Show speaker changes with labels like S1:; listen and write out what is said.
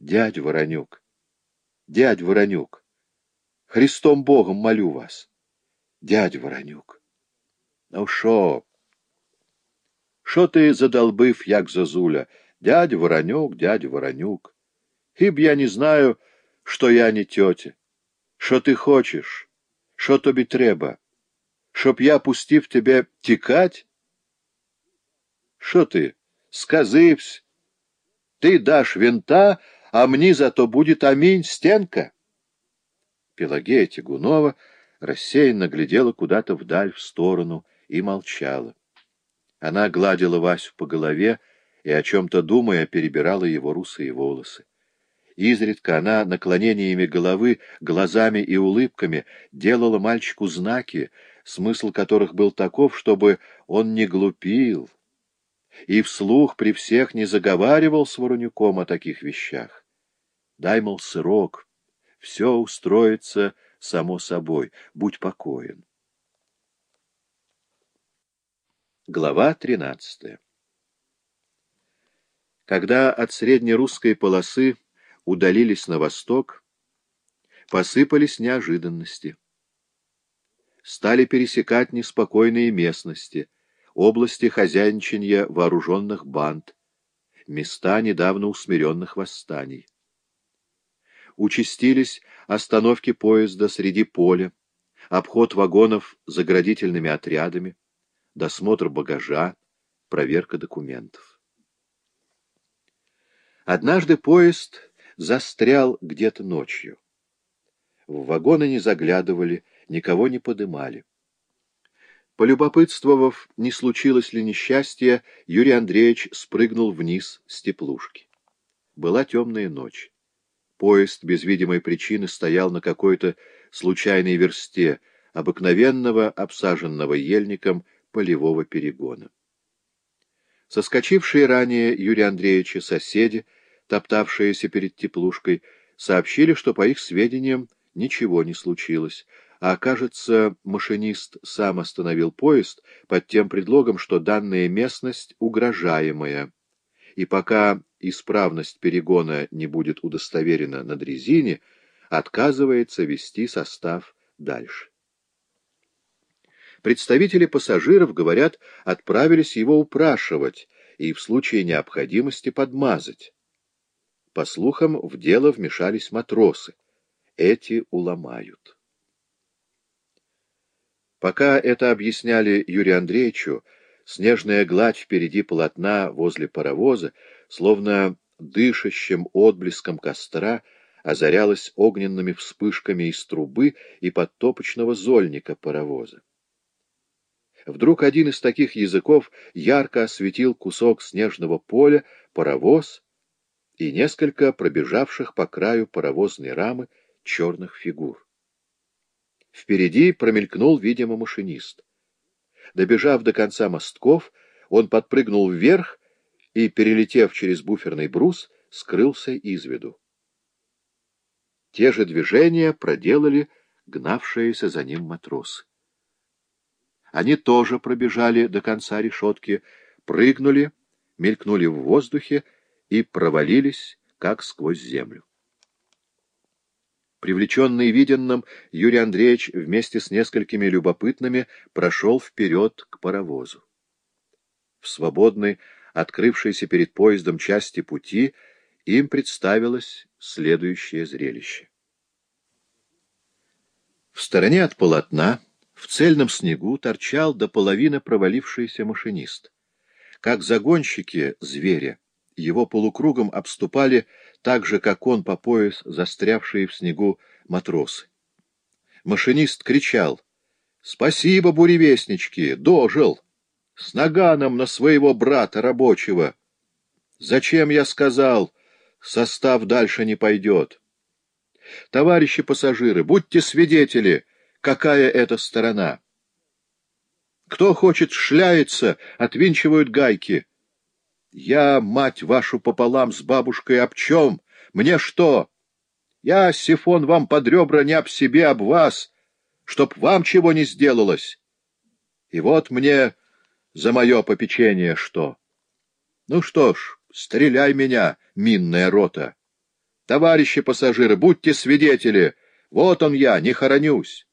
S1: Дядь Воронюк, дядь Воронюк, Христом Богом молю вас, дядь Воронюк. Ну шо? Шо ти задолбив, як зозуля? Дядя Воронюк, дядя Воронюк. Хіб я не знаю, що я не тьотя. Що ти хочеш? Що тобі треба? Щоб я пустив тебе тікать? Що ти, сказився? Ты дашь винта, а мне зато будет аминь, стенка. Пелагея Тягунова рассеянно глядела куда-то вдаль, в сторону, и молчала. Она гладила Васю по голове и, о чем-то думая, перебирала его русые волосы. Изредка она наклонениями головы, глазами и улыбками делала мальчику знаки, смысл которых был таков, чтобы он не глупил, и вслух при всех не заговаривал с Воронюком о таких вещах. Дай, мол, срок, все устроится само собой, будь покоен. Глава тринадцатая Когда от среднерусской полосы удалились на восток, посыпались неожиданности. Стали пересекать неспокойные местности — области хозяйничания вооруженных банд, места недавно усмиренных восстаний. Участились остановки поезда среди поля, обход вагонов заградительными отрядами, досмотр багажа, проверка документов. Однажды поезд застрял где-то ночью. В вагоны не заглядывали, никого не подымали. Полюбопытствовав, не случилось ли несчастья, Юрий Андреевич спрыгнул вниз с теплушки. Была темная ночь. Поезд без видимой причины стоял на какой-то случайной версте, обыкновенного, обсаженного ельником, полевого перегона. Соскочившие ранее Юрия Андреевича соседи, топтавшиеся перед теплушкой, сообщили, что, по их сведениям, ничего не случилось, а, кажется, машинист сам остановил поезд под тем предлогом, что данная местность угрожаемая, и пока исправность перегона не будет удостоверена на дрезине, отказывается вести состав дальше. Представители пассажиров, говорят, отправились его упрашивать и в случае необходимости подмазать. По слухам, в дело вмешались матросы. Эти уломают. Пока это объясняли Юрию Андреевичу, снежная гладь впереди полотна возле паровоза, словно дышащим отблеском костра, озарялась огненными вспышками из трубы и подтопочного зольника паровоза. Вдруг один из таких языков ярко осветил кусок снежного поля, паровоз и несколько пробежавших по краю паровозной рамы черных фигур. Впереди промелькнул, видимо, машинист. Добежав до конца мостков, он подпрыгнул вверх и, перелетев через буферный брус, скрылся из виду. Те же движения проделали гнавшиеся за ним матросы. Они тоже пробежали до конца решетки, прыгнули, мелькнули в воздухе и провалились, как сквозь землю. Привлеченный виденным, Юрий Андреевич вместе с несколькими любопытными прошел вперед к паровозу. В свободной, открывшейся перед поездом части пути, им представилось следующее зрелище. В стороне от полотна, в цельном снегу, торчал до половины провалившийся машинист. Как загонщики зверя, его полукругом обступали так же, как он по пояс застрявшие в снегу матросы. Машинист кричал «Спасибо, буревестнички! Дожил! С наганом на своего брата рабочего! Зачем я сказал, состав дальше не пойдет? Товарищи пассажиры, будьте свидетели, какая это сторона! Кто хочет шляется, отвинчивают гайки — я, мать вашу, пополам с бабушкой об чем? Мне что? Я сифон вам под ребра не об себе, об вас, чтоб вам чего не сделалось. И вот мне за мое попечение что? Ну что ж, стреляй меня, минная рота. Товарищи пассажиры, будьте свидетели, вот он я, не хоронюсь.